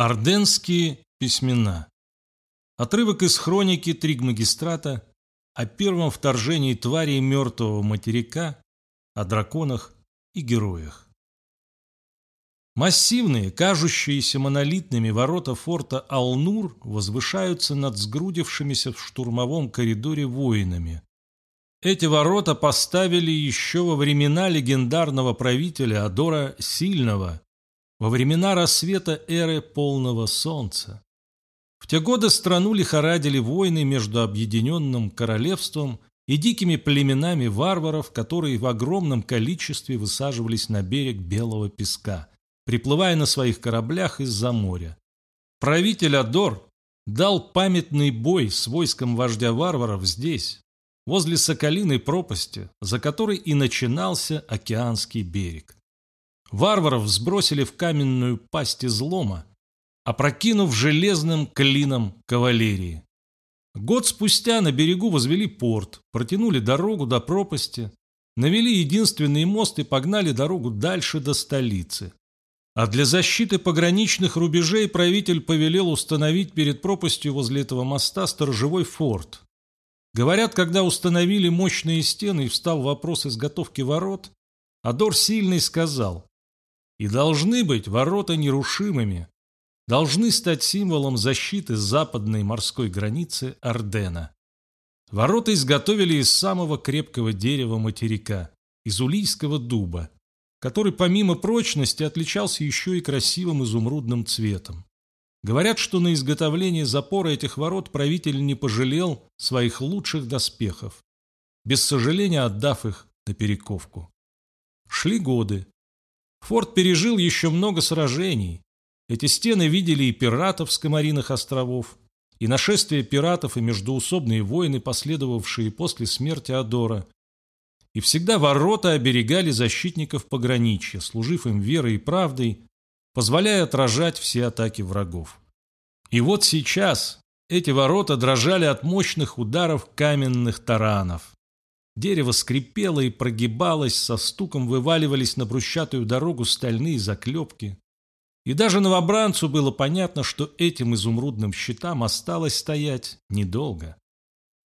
Орденские письмена. Отрывок из хроники Тригмагистрата о первом вторжении тварей мертвого материка, о драконах и героях. Массивные, кажущиеся монолитными ворота форта Алнур возвышаются над сгрудившимися в штурмовом коридоре воинами. Эти ворота поставили еще во времена легендарного правителя Адора Сильного, во времена рассвета эры полного солнца. В те годы страну лихорадили войны между объединенным королевством и дикими племенами варваров, которые в огромном количестве высаживались на берег белого песка, приплывая на своих кораблях из-за моря. Правитель Адор дал памятный бой с войском вождя варваров здесь, возле Соколиной пропасти, за которой и начинался океанский берег. Варваров сбросили в каменную пасть излома, опрокинув железным клином кавалерии. Год спустя на берегу возвели порт, протянули дорогу до пропасти, навели единственный мост и погнали дорогу дальше до столицы. А для защиты пограничных рубежей правитель повелел установить перед пропастью возле этого моста сторожевой форт. Говорят, когда установили мощные стены и встал вопрос изготовки ворот, Адор Сильный сказал, и должны быть ворота нерушимыми, должны стать символом защиты западной морской границы Ордена. Ворота изготовили из самого крепкого дерева материка, из улийского дуба, который помимо прочности отличался еще и красивым изумрудным цветом. Говорят, что на изготовление запора этих ворот правитель не пожалел своих лучших доспехов, без сожаления отдав их на перековку. Шли годы, Форт пережил еще много сражений. Эти стены видели и пиратов с Комариных островов, и нашествие пиратов, и междуусобные войны, последовавшие после смерти Адора. И всегда ворота оберегали защитников пограничья, служив им верой и правдой, позволяя отражать все атаки врагов. И вот сейчас эти ворота дрожали от мощных ударов каменных таранов. Дерево скрипело и прогибалось, со стуком вываливались на брусчатую дорогу стальные заклепки. И даже новобранцу было понятно, что этим изумрудным щитам осталось стоять недолго.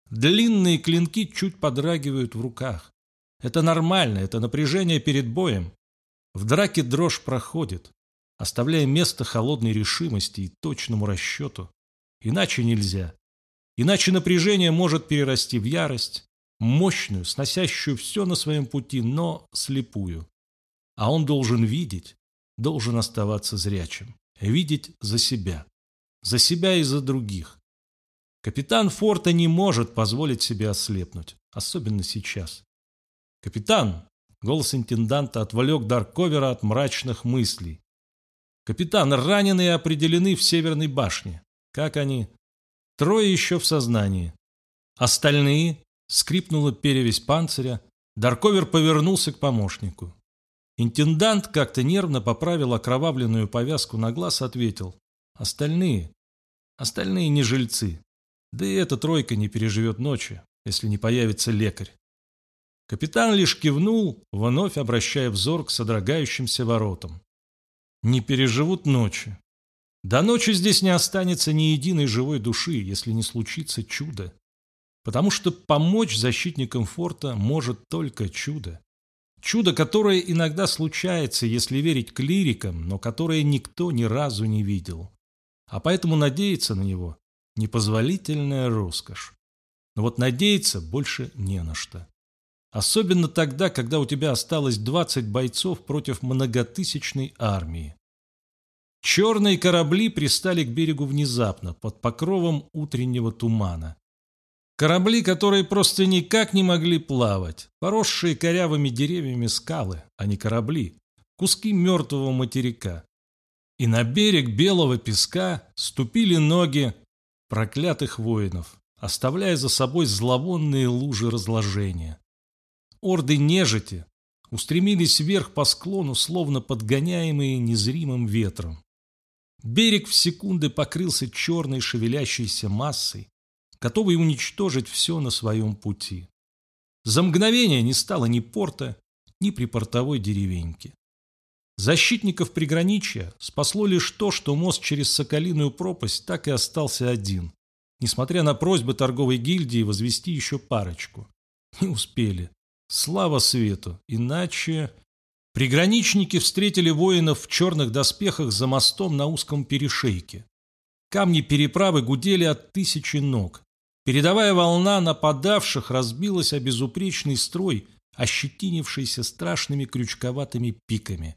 Длинные клинки чуть подрагивают в руках. Это нормально, это напряжение перед боем. В драке дрожь проходит, оставляя место холодной решимости и точному расчету. Иначе нельзя. Иначе напряжение может перерасти в ярость, мощную, сносящую все на своем пути, но слепую. А он должен видеть, должен оставаться зрячим, видеть за себя, за себя и за других. Капитан форта не может позволить себе ослепнуть, особенно сейчас. «Капитан!» — голос интенданта отвлек Дарковера от мрачных мыслей. «Капитан, раненые определены в Северной башне. Как они?» «Трое еще в сознании. Остальные?» Скрипнула перевесь панциря. Дарковер повернулся к помощнику. Интендант как-то нервно поправил окровавленную повязку на глаз, ответил. Остальные? Остальные не жильцы. Да и эта тройка не переживет ночи, если не появится лекарь. Капитан лишь кивнул, вновь обращая взор к содрогающимся воротам. Не переживут ночи. До ночи здесь не останется ни единой живой души, если не случится чудо потому что помочь защитникам форта может только чудо. Чудо, которое иногда случается, если верить клирикам, но которое никто ни разу не видел. А поэтому надеяться на него – непозволительная роскошь. Но вот надеяться больше не на что. Особенно тогда, когда у тебя осталось 20 бойцов против многотысячной армии. Черные корабли пристали к берегу внезапно, под покровом утреннего тумана. Корабли, которые просто никак не могли плавать, поросшие корявыми деревьями скалы, а не корабли, куски мертвого материка. И на берег белого песка ступили ноги проклятых воинов, оставляя за собой зловонные лужи разложения. Орды нежити устремились вверх по склону, словно подгоняемые незримым ветром. Берег в секунды покрылся черной шевелящейся массой, готовый уничтожить все на своем пути. За мгновение не стало ни порта, ни припортовой деревеньки. Защитников приграничья спасло лишь то, что мост через Соколиную пропасть так и остался один, несмотря на просьбы торговой гильдии возвести еще парочку. Не успели. Слава свету, иначе... Приграничники встретили воинов в черных доспехах за мостом на узком перешейке. Камни переправы гудели от тысячи ног. Передовая волна нападавших разбилась о безупречный строй, ощетинившийся страшными крючковатыми пиками.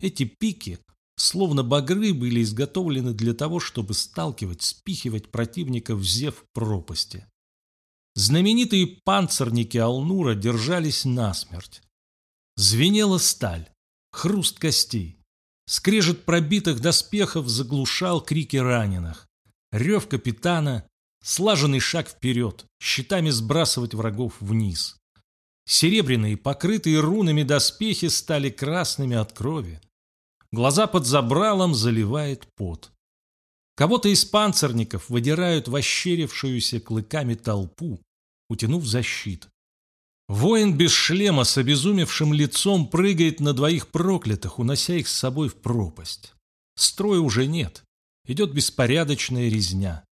Эти пики, словно багры, были изготовлены для того, чтобы сталкивать, спихивать противника в зев пропасти. Знаменитые панцирники Алнура держались насмерть. Звенела сталь, хруст костей. Скрежет пробитых доспехов заглушал крики раненых. Рев капитана, слаженный шаг вперед, щитами сбрасывать врагов вниз. Серебряные, покрытые рунами доспехи стали красными от крови. Глаза под забралом заливает пот. Кого-то из панцирников выдирают в ощерившуюся клыками толпу, утянув защит. Воин без шлема с обезумевшим лицом прыгает на двоих проклятых, унося их с собой в пропасть. Строя уже нет. Идет беспорядочная резня.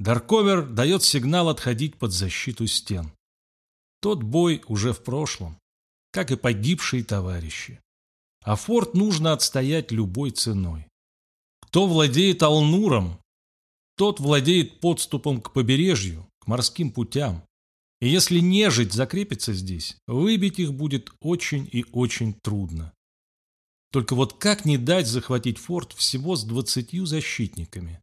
Дарковер дает сигнал отходить под защиту стен. Тот бой уже в прошлом, как и погибшие товарищи. А форт нужно отстоять любой ценой. Кто владеет Алнуром, тот владеет подступом к побережью, к морским путям, и если нежить закрепится здесь, выбить их будет очень и очень трудно. Только вот как не дать захватить форт всего с двадцатью защитниками?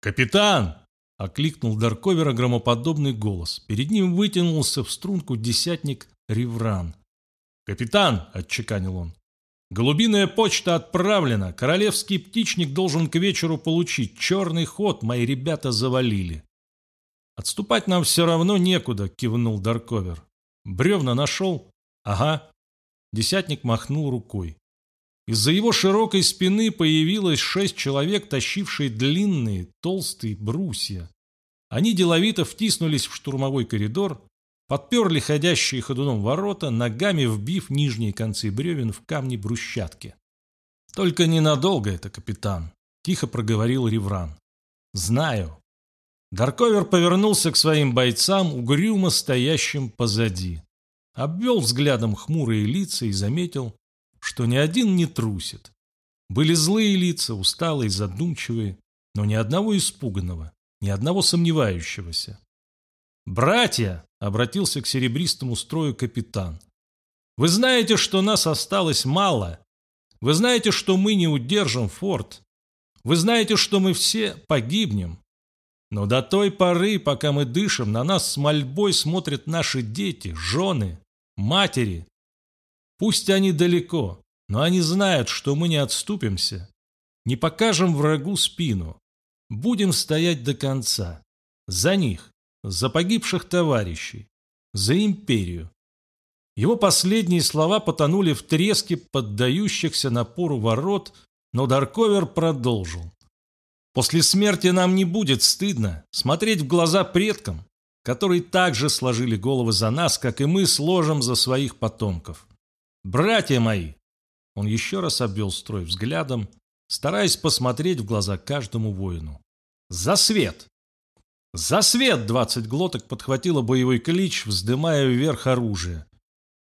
«Капитан!» — окликнул Дарковера громоподобный голос. Перед ним вытянулся в струнку десятник Ривран. «Капитан!» — отчеканил он. «Голубиная почта отправлена. Королевский птичник должен к вечеру получить. Черный ход мои ребята завалили». «Отступать нам все равно некуда», — кивнул Дарковер. «Бревна нашел?» «Ага». Десятник махнул рукой. Из-за его широкой спины появилось шесть человек, тащившие длинные, толстые брусья. Они деловито втиснулись в штурмовой коридор, подперли ходящие ходуном ворота, ногами вбив нижние концы бревен в камни брусчатки. «Только ненадолго это, капитан», — тихо проговорил Ревран. «Знаю, Дарковер повернулся к своим бойцам, угрюмо стоящим позади. Обвел взглядом хмурые лица и заметил, что ни один не трусит. Были злые лица, усталые, задумчивые, но ни одного испуганного, ни одного сомневающегося. «Братья!» — обратился к серебристому строю капитан. «Вы знаете, что нас осталось мало. Вы знаете, что мы не удержим форт. Вы знаете, что мы все погибнем. Но до той поры, пока мы дышим, на нас с мольбой смотрят наши дети, жены, матери. Пусть они далеко, но они знают, что мы не отступимся, не покажем врагу спину. Будем стоять до конца. За них, за погибших товарищей, за империю. Его последние слова потонули в треске поддающихся напору ворот, но Дарковер продолжил. После смерти нам не будет стыдно смотреть в глаза предкам, которые также сложили головы за нас, как и мы сложим за своих потомков. Братья мои!» Он еще раз обвел строй взглядом, стараясь посмотреть в глаза каждому воину. «За свет!» «За свет!» — двадцать глоток подхватило боевой клич, вздымая вверх оружие.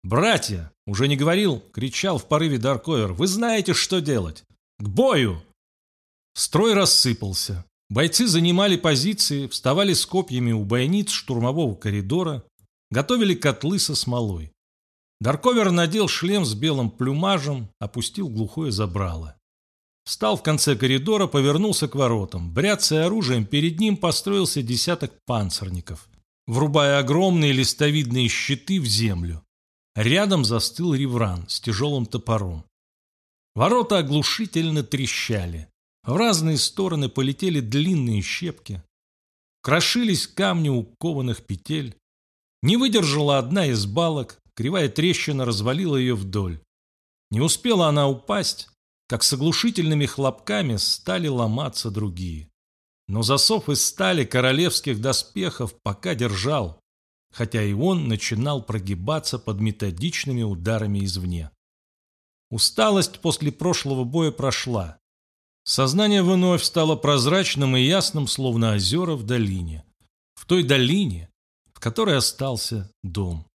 «Братья!» — уже не говорил, кричал в порыве Дарковер. «Вы знаете, что делать! К бою!» Строй рассыпался. Бойцы занимали позиции, вставали с копьями у бойниц штурмового коридора, готовили котлы со смолой. Дарковер надел шлем с белым плюмажем, опустил глухое забрало. Встал в конце коридора, повернулся к воротам. Бряцая оружием, перед ним построился десяток панцирников, врубая огромные листовидные щиты в землю. Рядом застыл Ривран с тяжелым топором. Ворота оглушительно трещали. В разные стороны полетели длинные щепки. Крошились камни у кованых петель. Не выдержала одна из балок, кривая трещина развалила ее вдоль. Не успела она упасть, как с оглушительными хлопками стали ломаться другие. Но засов из стали королевских доспехов пока держал, хотя и он начинал прогибаться под методичными ударами извне. Усталость после прошлого боя прошла. Сознание вновь стало прозрачным и ясным, словно озера в долине. В той долине, в которой остался дом.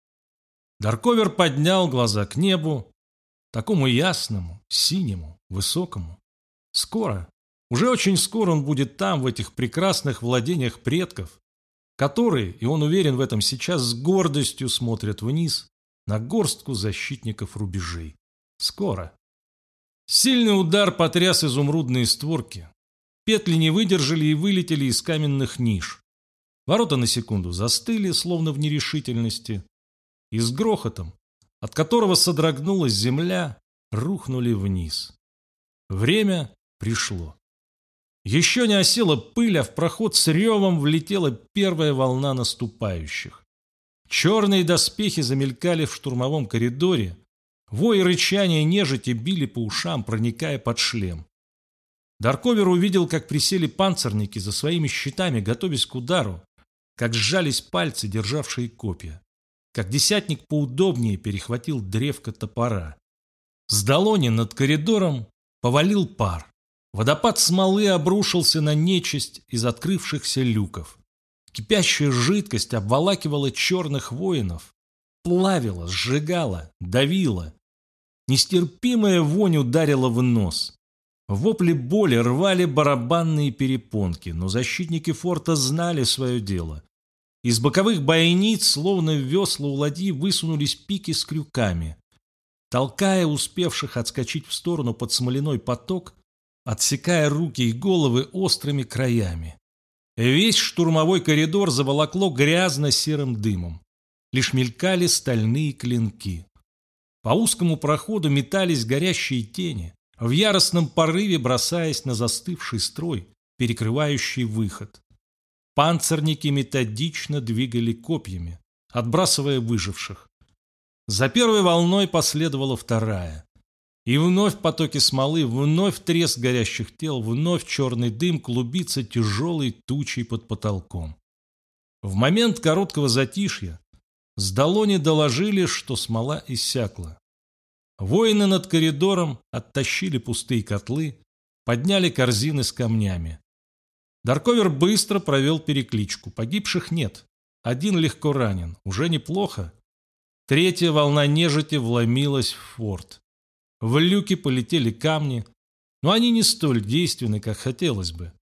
Дарковер поднял глаза к небу, такому ясному, синему, высокому. Скоро, уже очень скоро он будет там, в этих прекрасных владениях предков, которые, и он уверен в этом сейчас, с гордостью смотрят вниз на горстку защитников рубежей. Скоро. Сильный удар потряс изумрудные створки. Петли не выдержали и вылетели из каменных ниш. Ворота на секунду застыли, словно в нерешительности, и с грохотом, от которого содрогнулась земля, рухнули вниз. Время пришло. Еще не осела пыль, а в проход с ревом влетела первая волна наступающих. Черные доспехи замелькали в штурмовом коридоре, вой и рычание нежити били по ушам, проникая под шлем. Дарковер увидел, как присели панцирники за своими щитами, готовясь к удару, как сжались пальцы, державшие копья, как десятник поудобнее перехватил древко топора. С долони над коридором повалил пар. Водопад смолы обрушился на нечисть из открывшихся люков. Кипящая жидкость обволакивала черных воинов, плавила, сжигала, давила. Нестерпимая вонь ударила в нос. Вопли боли рвали барабанные перепонки, но защитники форта знали свое дело. Из боковых бойниц, словно весла у ладьи, высунулись пики с крюками. Толкая успевших отскочить в сторону под смоляной поток, отсекая руки и головы острыми краями. Весь штурмовой коридор заволокло грязно-серым дымом. Лишь мелькали стальные клинки. По узкому проходу метались горящие тени, в яростном порыве бросаясь на застывший строй, перекрывающий выход. Панцирники методично двигали копьями, отбрасывая выживших. За первой волной последовала вторая. И вновь потоки смолы, вновь треск горящих тел, вновь черный дым клубится тяжелой тучей под потолком. В момент короткого затишья с Долони доложили, что смола иссякла. Воины над коридором оттащили пустые котлы, подняли корзины с камнями. Дарковер быстро провел перекличку. Погибших нет. Один легко ранен. Уже неплохо. Третья волна нежити вломилась в форт. В люки полетели камни, но они не столь действенны, как хотелось бы.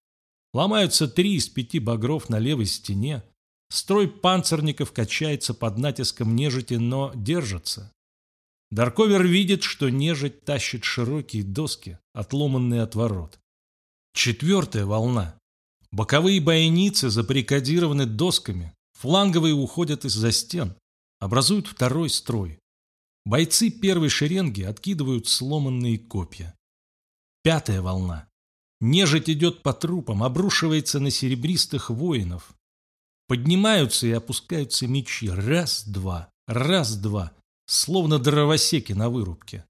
Ломаются три из пяти багров на левой стене. Строй панцирников качается под натиском нежити, но держится. Дарковер видит, что нежить тащит широкие доски, отломанные от ворот. Четвертая волна. Боковые бойницы заприкодированы досками, фланговые уходят из-за стен, образуют второй строй. Бойцы первой шеренги откидывают сломанные копья. Пятая волна. Нежить идет по трупам, обрушивается на серебристых воинов. Поднимаются и опускаются мечи. Раз-два, раз-два, словно дровосеки на вырубке.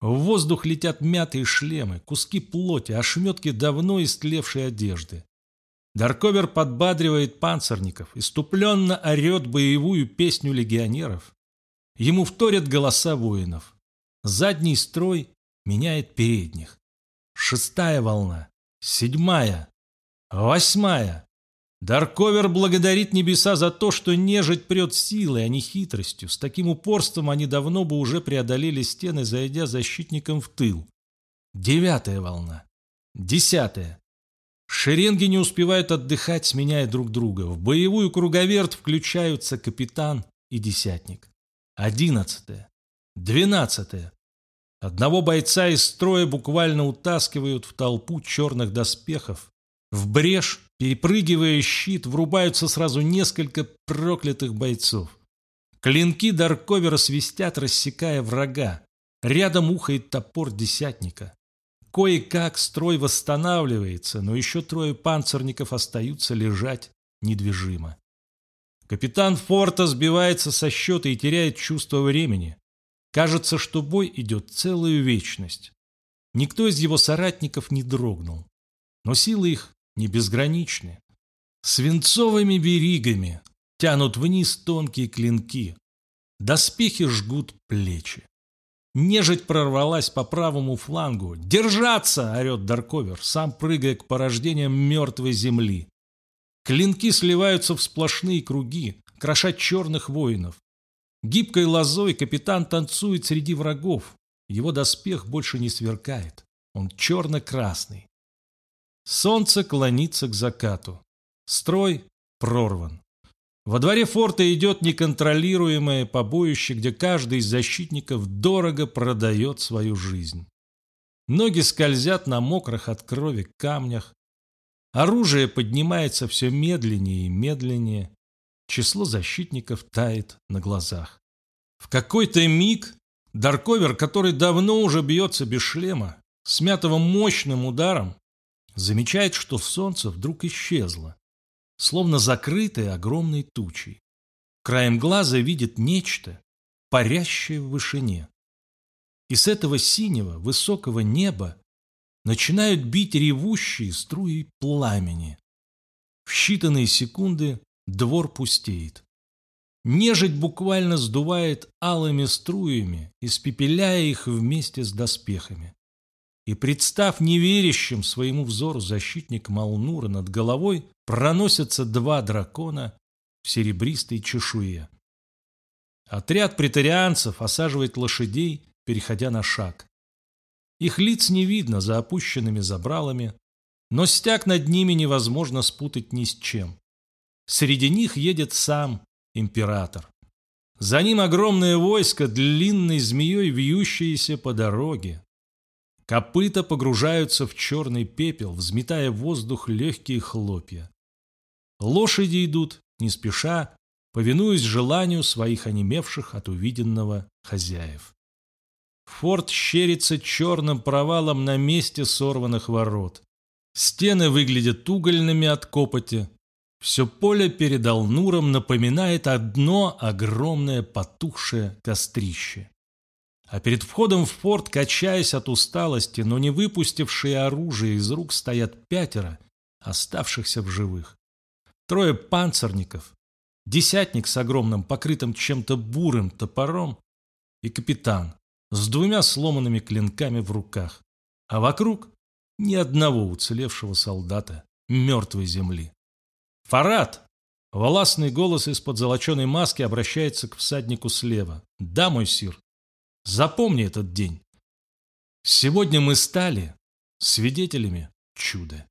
В воздух летят мятые шлемы, куски плоти, ошметки давно истлевшей одежды. Дарковер подбадривает панцирников, иступленно орет боевую песню легионеров. Ему вторят голоса воинов. Задний строй меняет передних. Шестая волна. Седьмая. Восьмая. Дарковер благодарит небеса за то, что нежить прет силой, а не хитростью. С таким упорством они давно бы уже преодолели стены, зайдя защитникам в тыл. Девятая волна. Десятая. Шеренги не успевают отдыхать, сменяя друг друга. В боевую круговерт включаются капитан и десятник. Одиннадцатое. Двенадцатое. Одного бойца из строя буквально утаскивают в толпу черных доспехов. В брешь, перепрыгивая щит, врубаются сразу несколько проклятых бойцов. Клинки Дарковера свистят, рассекая врага. Рядом ухает топор десятника. Кое-как строй восстанавливается, но еще трое панцирников остаются лежать недвижимо. Капитан форта сбивается со счета и теряет чувство времени. Кажется, что бой идет целую вечность. Никто из его соратников не дрогнул. Но силы их не безграничны. Свинцовыми беригами тянут вниз тонкие клинки. Доспехи жгут плечи. Нежить прорвалась по правому флангу. «Держаться!» – орет Дарковер, сам прыгая к порождениям мертвой земли. Клинки сливаются в сплошные круги, крошат черных воинов. Гибкой лозой капитан танцует среди врагов. Его доспех больше не сверкает. Он черно-красный. Солнце клонится к закату. Строй прорван. Во дворе форта идет неконтролируемое побоище, где каждый из защитников дорого продает свою жизнь. Ноги скользят на мокрых от крови камнях. Оружие поднимается все медленнее и медленнее. Число защитников тает на глазах. В какой-то миг Дарковер, который давно уже бьется без шлема, смятого мощным ударом, замечает, что солнце вдруг исчезло словно закрытая огромной тучей. Краем глаза видит нечто, парящее в вышине. И с этого синего, высокого неба начинают бить ревущие струи пламени. В считанные секунды двор пустеет. Нежить буквально сдувает алыми струями, испепеляя их вместе с доспехами. И, представ неверящим своему взору защитник Малнура над головой, проносятся два дракона в серебристой чешуе. Отряд претарианцев осаживает лошадей, переходя на шаг. Их лиц не видно за опущенными забралами, но стяг над ними невозможно спутать ни с чем. Среди них едет сам император. За ним огромное войско, длинной змеей вьющееся по дороге. Копыта погружаются в черный пепел, взметая в воздух легкие хлопья. Лошади идут, не спеша, повинуясь желанию своих онемевших от увиденного хозяев. Форт щерится черным провалом на месте сорванных ворот. Стены выглядят угольными от копоти. Все поле перед Алнуром напоминает одно огромное потухшее кострище. А перед входом в форт, качаясь от усталости, но не выпустившие оружие из рук, стоят пятеро, оставшихся в живых. Трое панцирников, десятник с огромным покрытым чем-то бурым топором и капитан с двумя сломанными клинками в руках, а вокруг ни одного уцелевшего солдата мертвой земли. «Фарад!» Воласный голос из-под золоченой маски обращается к всаднику слева. «Да, мой сир, запомни этот день. Сегодня мы стали свидетелями чуда».